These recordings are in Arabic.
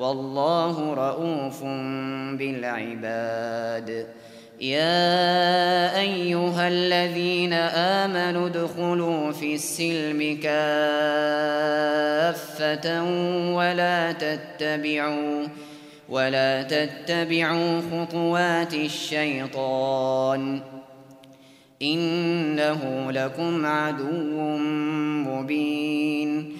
والله رؤوف بالعباد. يا أيها الذين آمنوا ادخلوا في السلم كافة ولا تتبعوا ولا تتبعوا خطوات الشيطان إنه لكم عدو مبين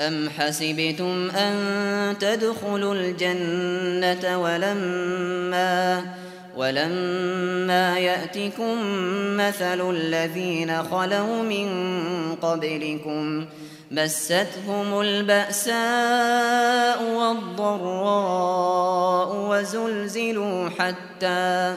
أم حسبتم أن تدخلوا الجنة ولما ولما يأتكم مثل الذين خلوا من قبلكم مستهم البأساء والضراء وزلزلوا حتى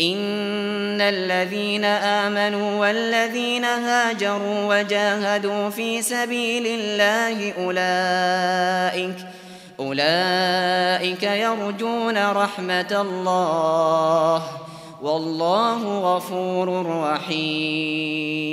ان الذين امنوا والذين هاجروا وجاهدوا في سبيل الله اولئك اولئك يرجون رحمه الله والله غفور رحيم